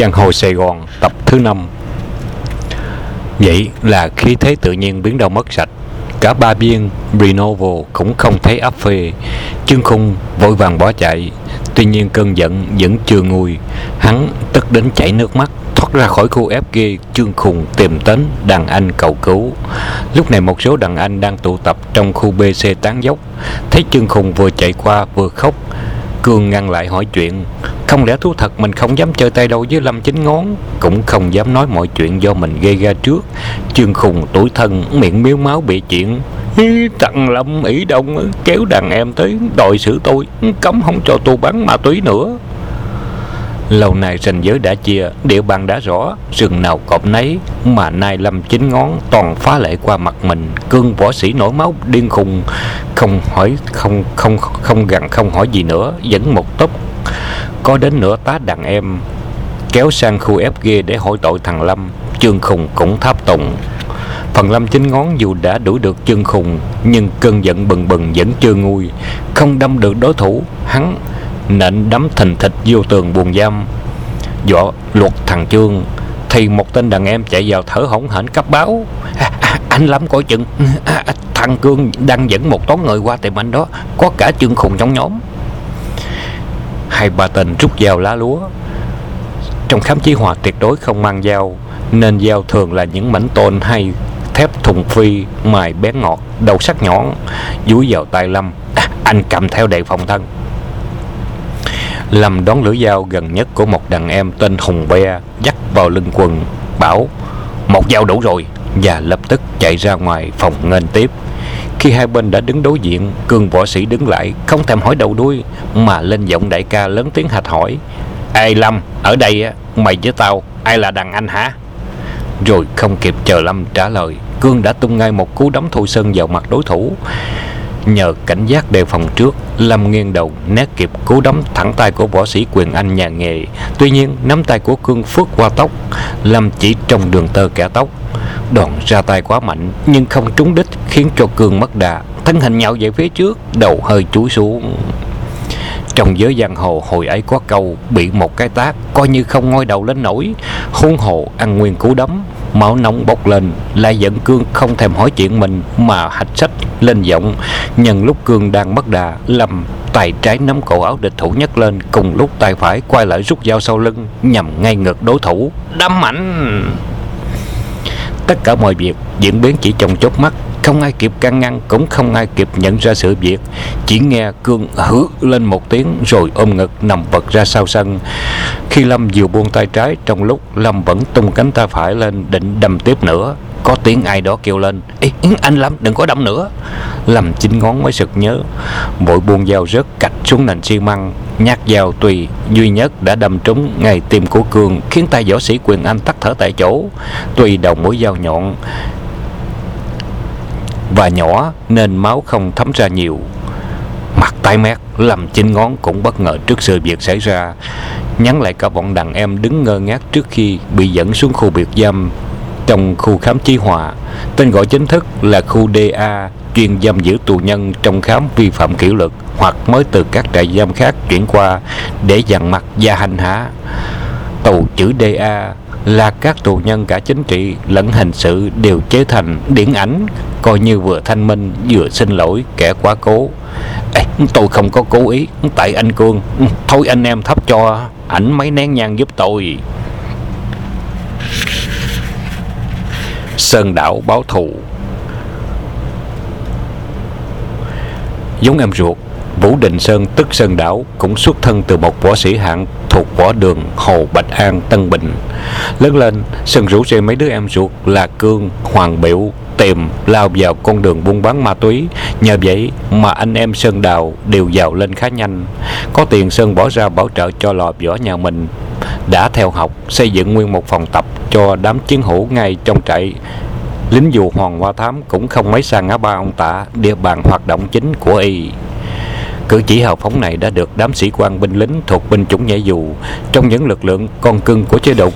Giang hồ, Sài Gòn, tập thứ năm. Vậy là khí thế tự nhiên biến đâu mất sạch. Cả ba biên Brinovo cũng không thấy áp phê. Trương Khung vội vàng bỏ chạy. Tuy nhiên cơn giận vẫn chưa nguôi. Hắn tức đến chảy nước mắt, thoát ra khỏi khu FG Trương Khùng tìm đến đàn anh cầu cứu. Lúc này một số đàn anh đang tụ tập trong khu BC tán dốc. Thấy Trương Khùng vừa chạy qua vừa khóc Cương ngăn lại hỏi chuyện. Không lẽ thú thật mình không dám chơi tay đâu với Lâm Chính Ngón Cũng không dám nói mọi chuyện do mình gây ra trước. Trương Khùng tuổi thân miệng miếu máu bị chuyện. Thằng Lâm ý đông kéo đàn em tới đòi xử tôi. Cấm không cho tôi bán ma túy nữa. Lâu nay ranh giới đã chia, địa bàn đã rõ, rừng nào cọp nấy, mà nay lâm chính ngón toàn phá lệ qua mặt mình, cương võ sĩ nổi máu điên khùng, không hỏi, không không không gần không hỏi gì nữa, dẫn một tốc có đến nửa tá đàn em kéo sang khu FG để hỏi tội thằng Lâm, Trương Khùng cũng tháp tùng. Phần Lâm chính ngón dù đã đuổi được Trương Khùng, nhưng cơn giận bừng bừng vẫn chưa nguôi, không đâm được đối thủ, hắn nện đấm thình thịch vô tường buồn giam. Dọ luật thằng Trương thì một tên đàn em chạy vào thở hổn hển cấp báo. À, à, anh lắm coi chừng. à, à, thằng cương đang dẫn một toán người qua tìm anh đó. Có cả chương khùng trong nhóm. Hai bà tình rút dao lá lúa. Trong khám chí hòa tuyệt đối không mang dao nên dao thường là những mảnh tôn hay thép thùng phi mài bén ngọt đầu sắc nhọn dúi vào tay lâm. À, anh cầm theo đề phòng thân. Lâm đón lưỡi dao gần nhất của một đàn em tên Hùng Be dắt vào lưng quần bảo một dao đủ rồi và lập tức chạy ra ngoài phòng nghênh tiếp. Khi hai bên đã đứng đối diện, cương võ sĩ đứng lại, không thèm hỏi đầu đuôi, mà lên giọng đại ca lớn tiếng hạch hỏi ê lâm, ở đây á, mày với tao, ai là đàn anh hả? Rồi không kịp chờ lâm trả lời, cương đã tung ngay một cú đấm thôi sơn vào mặt đối thủ. Nhờ cảnh giác đề phòng trước, Lâm nghiêng đầu, né kịp cú đấm thẳng tay của võ sĩ quyền anh nhà nghề. Tuy nhiên, nắm tay của Cương phước qua tóc, Lâm chỉ trong đường tơ kẻ tóc. Đòn ra tay quá mạnh, Nhưng không trúng đích, khiến cho Cương mất đà. Thân hình nhạo về phía trước, Đầu hơi chúi xuống. Trong giới giang hồ, hồi ấy có câu, bị một cái tác, coi như không ngoi đầu lên nổi. Huống hồ, ăn nguyên cú đấm máu nóng bốc lên lại giận cương không thèm hỏi chuyện mình mà hạch sách lên giọng. Nhân lúc cương đang bất đà lầm tay trái nắm cổ áo địch thủ nhấc lên, cùng lúc tay phải quay lại rút dao sau lưng, nhằm ngay ngực đối thủ. Đâm mạnh! Tất cả mọi việc diễn biến chỉ trong chốc mắt không ai kịp can ngăn cũng không ai kịp nhận ra sự việc. Chỉ nghe cương hứ lên một tiếng rồi ôm ngực nằm vật ra sau sân. Khi lâm vừa buông tay trái trong lúc lâm vẫn tung cánh tay phải lên định đâm tiếp nữa có tiếng ai đó kêu lên Ê, anh lâm đừng có đâm nữa. Lâm chín ngón mới sực nhớ vội buông dao rớt cạch xuống nền xi măng. Nhát dao tùy duy nhất đã đâm trúng ngay tim của cương khiến tay võ sĩ quyền anh tắt thở tại chỗ. Tùy đầu mũi dao nhọn và nhỏ nên máu không thấm ra nhiều. Mặt tái mét làm chín ngón cũng bất ngờ trước sự việc xảy ra. Nhắn lại cả bọn đàn em đứng ngơ ngác trước khi bị dẫn xuống khu biệt giam trong khu khám chí hòa. Tên gọi chính thức là khu DA chuyên giam giữ tù nhân trong khám vi phạm kỷ luật hoặc mới từ các trại giam khác chuyển qua để dằn mặt và hành hạ tù chữ DA là các tù nhân cả chính trị lẫn hình sự đều chế thành điển ảnh coi như vừa thanh minh vừa xin lỗi kẻ quá cố. Ê, tôi không có cố ý tại anh cương. Thôi anh em thắp cho ảnh mấy nén nhang giúp tôi. Sơn đảo báo thù. Giống em ruột Vũ Đình Sơn tức Sơn Đảo cũng xuất thân từ một võ sĩ hạng thuộc võ đường Hồ Bạch An Tân Bình. Lớn lên, Sơn rủ rê mấy đứa em ruột là Cương, Hoàng Biểu, tìm lao vào con đường buôn bán ma túy. Nhờ vậy mà anh em sơn đào đều giàu lên khá nhanh. Có tiền sơn bỏ ra bảo trợ cho lò võ nhà mình. Đã theo học xây dựng nguyên một phòng tập cho đám chiến hữu ngay trong trại. Lính dù hoàng hoa thám cũng không mấy xa ngã ba ông tả địa bàn hoạt động chính của y. Cử chỉ hào phóng này đã được đám sĩ quan binh lính thuộc binh chủng nhảy dù trong những lực lượng con cưng của chế độ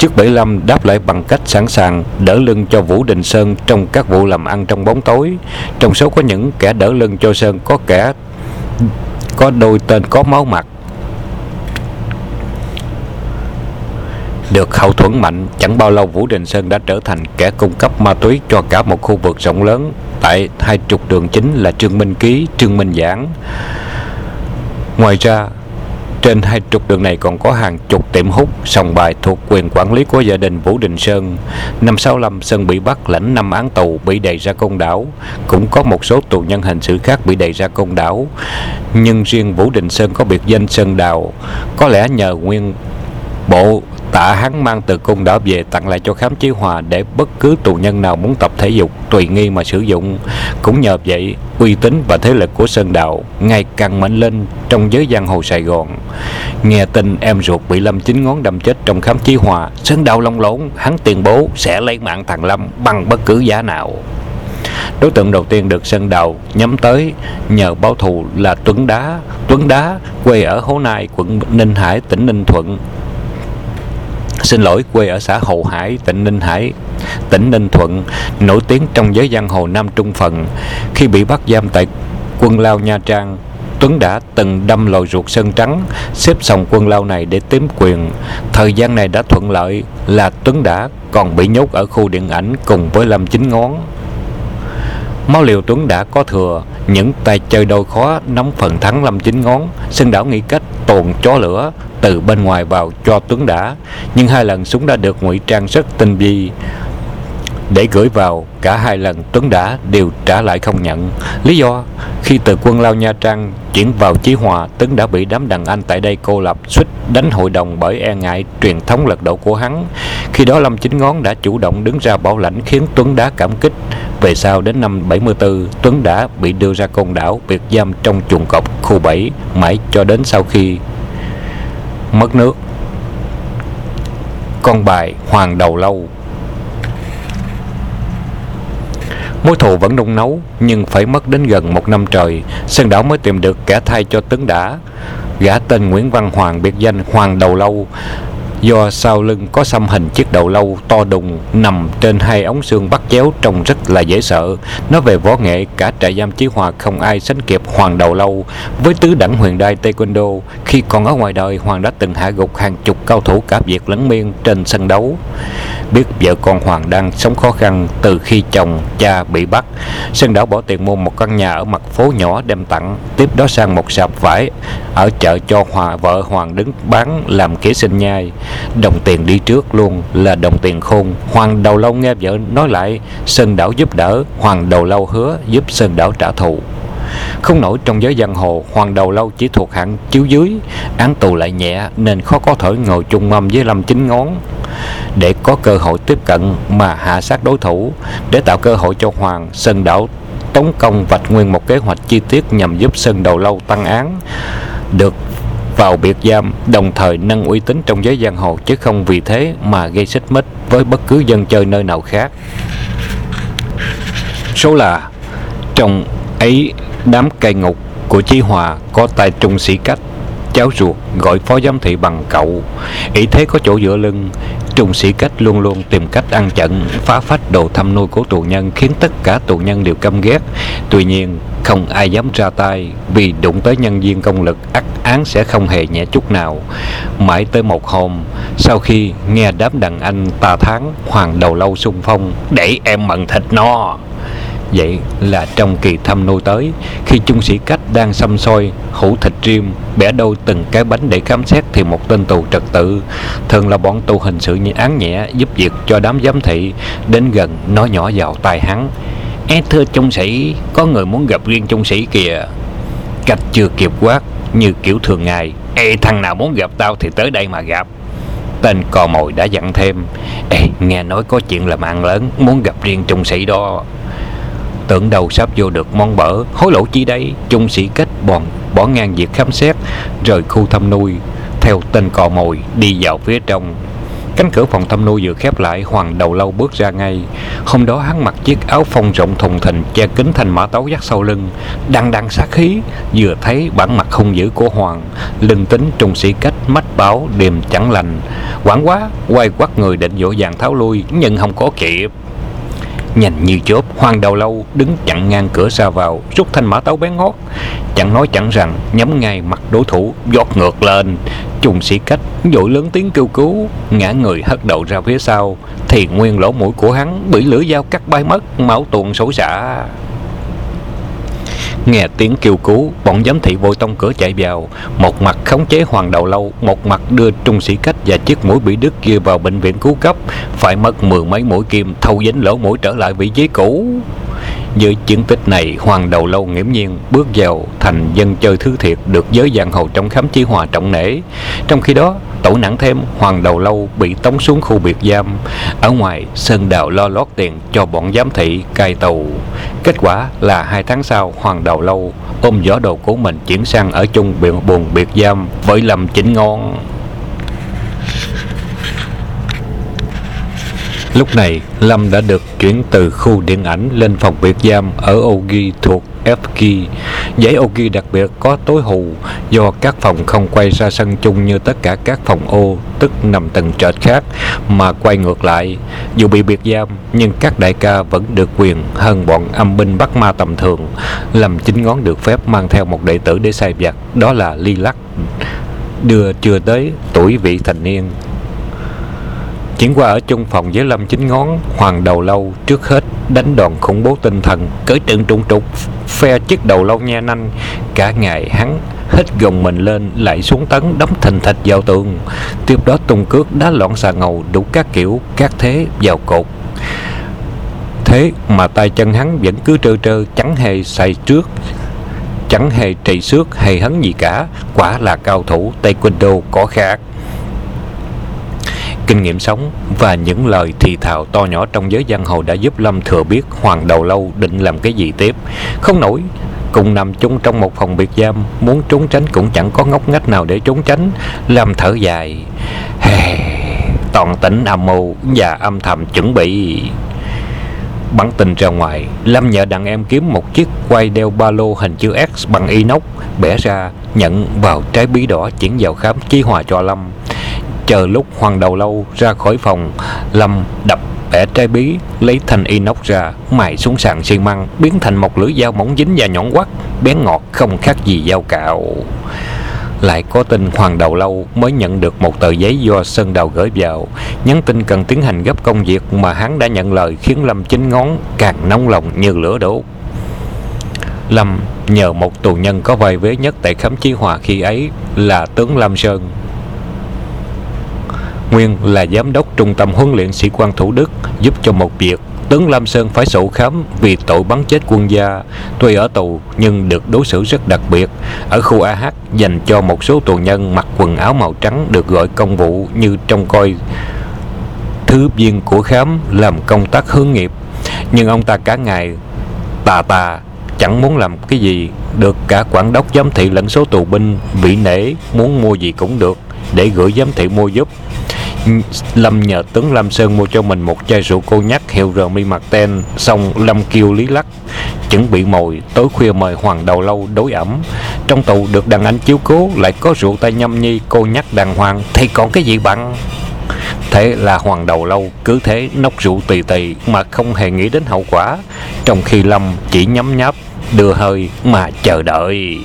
Trước 75 đáp lại bằng cách sẵn sàng đỡ lưng cho Vũ Đình Sơn trong các vụ làm ăn trong bóng tối. Trong số có những kẻ đỡ lưng cho Sơn có kẻ có đôi tên có máu mặt. Được hậu thuẫn mạnh, chẳng bao lâu Vũ Đình Sơn đã trở thành kẻ cung cấp ma túy cho cả một khu vực rộng lớn tại hai trục đường chính là Trương Minh Ký, Trương Minh Giảng. Ngoài ra, trên hai trục đường này còn có hàng chục tiệm hút, sòng bài thuộc quyền quản lý của gia đình Vũ Đình Sơn. Năm 65, Sơn bị bắt lãnh 5 án tù bị đầy ra công đảo. Cũng có một số tù nhân hình sự khác bị đầy ra công đảo. Nhưng riêng Vũ Đình Sơn có biệt danh Sơn Đào. Có lẽ nhờ nguyên bộ tạ hắn mang từ cung đảo về tặng lại cho khám chí hòa để bất cứ tù nhân nào muốn tập thể dục tùy nghi mà sử dụng. Cũng nhờ vậy uy tín và thế lực của sơn đạo ngày càng mạnh lên trong giới giang hồ sài gòn. Nghe tin em ruột bị lâm chín ngón đâm chết trong khám chí hòa sơn đạo long lốn hắn tuyên bố sẽ lấy mạng thằng lâm bằng bất cứ giá nào. Đối tượng đầu tiên được Sơn Đào nhắm tới nhờ báo thù là Tuấn Đá. Tuấn Đá quê ở Hố Nai, quận Ninh Hải, tỉnh Ninh Thuận xin lỗi quê ở xã Hậu Hải, tỉnh Ninh Hải, tỉnh Ninh Thuận, nổi tiếng trong giới giang hồ Nam Trung Phần. Khi bị bắt giam tại quân lao Nha Trang, Tuấn đã từng đâm lồi ruột sơn trắng, xếp sòng quân lao này để tiếm quyền. Thời gian này đã thuận lợi là Tuấn đã còn bị nhốt ở khu điện ảnh cùng với Lâm Chính Ngón. Máu liều Tuấn đã có thừa, những tay chơi đôi khó nắm phần thắng Lâm Chính Ngón. Sơn đảo nghĩ cách tồn chó lửa từ bên ngoài vào cho Tuấn đã. Nhưng hai lần súng đã được ngụy trang rất tinh vi. Để gửi vào, cả hai lần Tuấn đã đều trả lại không nhận. Lý do, khi từ quân lao Nha Trang chuyển vào Chí Hòa, Tuấn đã bị đám đàn anh tại đây cô lập, suýt đánh hội đồng bởi e ngại truyền thống lật đổ của hắn. Khi đó Lâm Chính Ngón đã chủ động đứng ra bảo lãnh khiến Tuấn đã cảm kích. Về sau đến năm 74, Tuấn đã bị đưa ra côn đảo, biệt giam trong chuồng cọp khu 7, mãi cho đến sau khi mất nước. Con bài Hoàng Đầu Lâu Mối thù vẫn nung nấu, nhưng phải mất đến gần một năm trời, Sơn Đảo mới tìm được kẻ thay cho tấn Đã. Gã tên Nguyễn Văn Hoàng biệt danh Hoàng Đầu Lâu, do sau lưng có xăm hình chiếc đầu lâu to đùng nằm trên hai ống xương bắt chéo trông rất là dễ sợ. Nói về võ nghệ, cả trại giam Chí Hòa không ai sánh kịp Hoàng đầu lâu. Với tứ đẳng huyền đai Taekwondo, khi còn ở ngoài đời, Hoàng đã từng hạ gục hàng chục cao thủ cả Việt lẫn Miên trên sân đấu. Biết vợ con Hoàng đang sống khó khăn từ khi chồng, cha bị bắt, Sơn Đảo bỏ tiền mua một căn nhà ở mặt phố nhỏ đem tặng, tiếp đó sang một sạp vải ở chợ cho Hòa vợ Hoàng đứng bán làm kế sinh nhai. Đồng tiền đi trước luôn là đồng tiền khôn. Hoàng Đầu Lâu nghe vợ nói lại Sơn Đảo giúp đỡ. Hoàng Đầu Lâu hứa giúp Sơn Đảo trả thù. Không nổi trong giới giang hồ Hoàng Đầu Lâu chỉ thuộc hạng chiếu dưới. Án tù lại nhẹ Nên khó có thể ngồi chung mâm với Lâm Chính Ngón. Để có cơ hội tiếp cận Mà hạ sát đối thủ Để tạo cơ hội cho Hoàng Sơn Đảo tống công vạch nguyên một kế hoạch chi tiết nhằm giúp Sơn Đầu Lâu tăng án được vào biệt giam, đồng thời nâng uy tín trong giới giang hồ chứ không vì thế mà gây xích mích với bất cứ dân chơi nơi nào khác. Số là trong ấy đám cai ngục của Chí Hòa có tài trung sĩ cách cháu ruột gọi phó giám thị bằng cậu ý thế có chỗ dựa lưng trung sĩ cách luôn luôn tìm cách ăn chặn, phá phách đồ thăm nuôi của tù nhân khiến tất cả tù nhân đều căm ghét. Tuy nhiên, không ai dám ra tay, vì đụng tới nhân viên công lực ắt án sẽ không hề nhẹ chút nào. Mãi tới một hôm, sau khi nghe đám đàn anh tà tháng hoàng đầu lâu xung phong, để em mận thịt no Vậy là trong kỳ thăm nuôi tới, Khi trung sĩ cách đang xăm soi Hủ thịt riêng, Bẻ đôi từng cái bánh để khám xét Thì một tên tù trật tự. Thường là bọn tù hình sự như án nhẹ Giúp việc cho đám giám thị. Đến gần nói nhỏ vào tai hắn. Ê, thưa trung sĩ, Có người muốn gặp riêng trung sĩ kìa. Cách chưa kịp quát, Như kiểu thường ngày, Ê, thằng nào muốn gặp tao thì tới đây mà gặp. Tên cò mồi đã dặn thêm, Ê, nghe nói có chuyện làm ăn lớn, Muốn gặp riêng trung sĩ đó tưởng đầu sắp vô được mong bở. Hối lỗ chi đây? Trung sĩ kết bòn bỏ ngang việc khám xét, rời khu thăm nuôi, theo tên cò mồi, đi vào phía trong. Cánh cửa phòng thăm nuôi vừa khép lại, hoàng đầu lâu bước ra ngay. Hôm đó hắn mặc chiếc áo phong rộng thùng thình, che kính thành mã tấu dắt sau lưng. Đang đang sát khí, vừa thấy bản mặt hung dữ của hoàng, lưng tính trung sĩ cách mách bảo điềm chẳng lành. Quảng quá, quay quắt người định dỗ dàng tháo lui, nhưng không có kịp nhanh như chớp hoàng đầu lâu, đứng chặn ngang cửa ra vào. Rút thanh mã tấu bén ngót. Chẳng nói chẳng rằng, nhắm ngay mặt đối thủ, giọt ngược lên. Trùng sĩ cách dội lớn tiếng kêu cứu, Ngã người hất đầu ra phía sau. Thì nguyên lỗ mũi của hắn Bị lưỡi dao cắt bay mất Máu tuôn xối xả. Nghe tiếng kêu cứu, bọn giám thị vội tông cửa chạy vào, một mặt khống chế hoàng đầu lâu, một mặt đưa trung sĩ cách và chiếc mũi bị đứt kia vào bệnh viện cứu cấp, phải mất mười mấy mũi kim thâu dính lỗ mũi trở lại vị trí cũ với chiến tích này, hoàng đầu lâu nghiễm nhiên bước vào thành dân chơi thứ thiệt được giới giang hồ trong khám chí hòa trọng nể. Trong khi đó, tổn nặng thêm, Hoàng Đầu Lâu bị tống xuống khu biệt giam. Ở ngoài, Sơn Đào lo lót tiền cho bọn giám thị cai tù. Kết quả là hai tháng sau, Hoàng Đầu Lâu ôm giỏ đồ của mình chuyển sang ở chung buồn biệt giam với lầm Chỉnh Ngon. Lúc này, Lâm đã được chuyển từ khu điện ảnh lên phòng biệt giam ở Ogi thuộc FG. Giấy Ogi đặc biệt có tối hù do các phòng không quay ra sân chung như tất cả các phòng ô, tức nằm tầng trệt khác, mà quay ngược lại. Dù bị biệt giam, nhưng các đại ca vẫn được quyền hơn bọn âm binh bắt ma tầm thường. Lâm chính ngón được phép mang theo một đệ tử để sai vặt, đó là Ly Lắc, đưa chưa tới tuổi vị thành niên Chuyển qua ở chung phòng với Lâm Chính Ngón, Hoàng Đầu Lâu trước hết đánh đòn khủng bố tinh thần, cởi trận trung trục, phe chiếc đầu lâu nha nanh. Cả ngày hắn hết gồng mình lên lại xuống tấn đóng thình thịch vào tường. Tiếp đó tung cước đá loạn xà ngầu đủ các kiểu, các thế vào cột. Thế mà tay chân hắn vẫn cứ trơ trơ chẳng hề xài trước chẳng hề trì xước hay hấn gì cả quả là cao thủ taekwondo có khác Kinh nghiệm sống và những lời thì thào to nhỏ trong giới giang hồ đã giúp Lâm thừa biết Hoàng Đầu Lâu định làm cái gì tiếp. Không nổi, cùng nằm chung trong một phòng biệt giam, muốn trốn tránh cũng chẳng có ngóc ngách nào để trốn tránh. Lâm thở dài, hey, toàn tỉnh âm mưu và âm thầm chuẩn bị. Bắn tình ra ngoài, Lâm nhờ đàn em kiếm một chiếc quay đeo ba lô hình chữ X bằng inox, bẻ ra, nhận vào trái bí đỏ chuyển vào khám chí hòa cho Lâm chờ lúc hoàng đầu lâu ra khỏi phòng, lâm đập bẻ trái bí, lấy thanh inox ra, mài xuống sàn xi măng, biến thành một lưỡi dao mỏng dính và nhọn quắt bén ngọt không khác gì dao cạo. Lại có tin hoàng đầu lâu mới nhận được một tờ giấy do sơn đầu gửi vào, nhắn tin cần tiến hành gấp công việc mà hắn đã nhận lời khiến lâm chính ngón càng nóng lòng như lửa đốt. Lâm nhờ một tù nhân có vai vế nhất tại khám chí hòa khi ấy là tướng lâm sơn. Nguyên là giám đốc trung tâm huấn luyện sĩ quan Thủ Đức, giúp cho một việc. Tướng Lam Sơn phải sổ khám vì tội bắn chết quân gia. Tuy ở tù, nhưng được đối xử rất đặc biệt. Ở khu AH dành cho một số tù nhân mặc quần áo màu trắng được gọi công vụ như trông coi thứ viên của khám, làm công tác hướng nghiệp. Nhưng ông ta cả ngày, tà tà, chẳng muốn làm cái gì. Được cả quản đốc giám thị lẫn số tù binh bị nể, muốn mua gì cũng được, để gửi giám thị mua giúp. Lâm nhờ tướng Lâm Sơn mua cho mình một chai rượu cô nhắc hiệu Remy Martin Xong Lâm kêu lý lắc, Chuẩn bị mồi, Tối khuya mời Hoàng Đầu Lâu đối ẩm. Trong tù được đàn anh chiếu cố, Lại có rượu tay nhâm nhi cô nhắc đàng hoàng Thì còn cái gì bằng? Thế là Hoàng Đầu Lâu cứ thế nốc rượu tì tì Mà không hề nghĩ đến hậu quả. Trong khi Lâm chỉ nhắm nháp, Đưa hơi mà chờ đợi.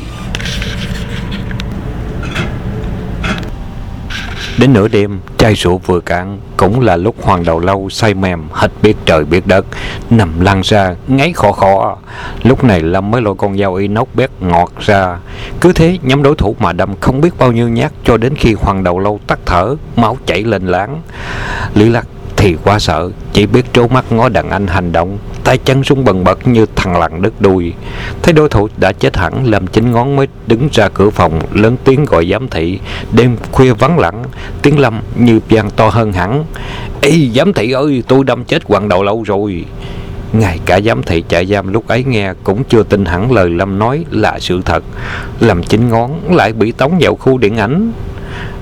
Đến nửa đêm, chai rượu vừa cạn, cũng là lúc hoàng đầu lâu say mềm, hết biết trời biết đất, nằm lăn ra, ngáy khò khò. Lúc này Lâm mới lôi con dao inox bét ngọt ra. Cứ thế nhắm đối thủ mà đâm không biết bao nhiêu nhát cho đến khi hoàng đầu lâu tắt thở, máu chảy lên láng. Lý Lắc thì quá sợ chỉ biết trố mắt ngó đàn anh hành động tay chân rung bần bật như thằng lằn đứt đuôi. Thấy đối thủ đã chết hẳn làm chính ngón mới đứng ra cửa phòng, lớn tiếng gọi giám thị. Đêm khuya vắng lặng, tiếng lâm như vang to hơn hẳn. Ê, giám thị ơi, tôi đâm chết quặng đầu lâu rồi. Ngay cả giám thị trại giam lúc ấy nghe cũng chưa tin hẳn lời lâm nói là sự thật. Làm chính ngón lại bị tống vào khu điện ảnh.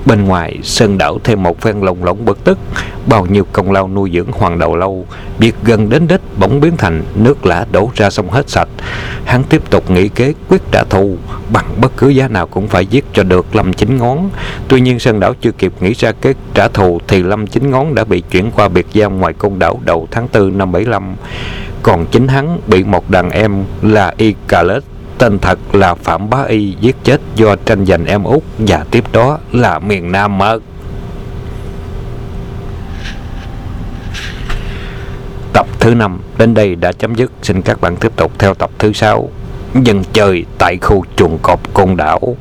Bên ngoài, Sơn đảo thêm một phen lồng lộng bực tức, bao nhiêu công lao nuôi dưỡng hoàng đầu lâu, việc gần đến đích bỗng biến thành nước lã đổ ra sông hết sạch. Hắn tiếp tục nghĩ kế quyết trả thù, bằng bất cứ giá nào cũng phải giết cho được Lâm Chính Ngón. Tuy nhiên Sơn đảo chưa kịp nghĩ ra kế trả thù thì Lâm Chính Ngón đã bị chuyển qua biệt giam ngoài côn đảo đầu tháng 4 năm 75. Còn chính hắn bị một đàn em là Y Khaled tên thật là Phạm Bá Y giết chết do tranh giành em út và tiếp đó là miền Nam mất. Tập thứ 5 đến đây đã chấm dứt. Xin các bạn tiếp tục theo tập thứ 6. Dân chơi tại khu chuồng cọp côn đảo.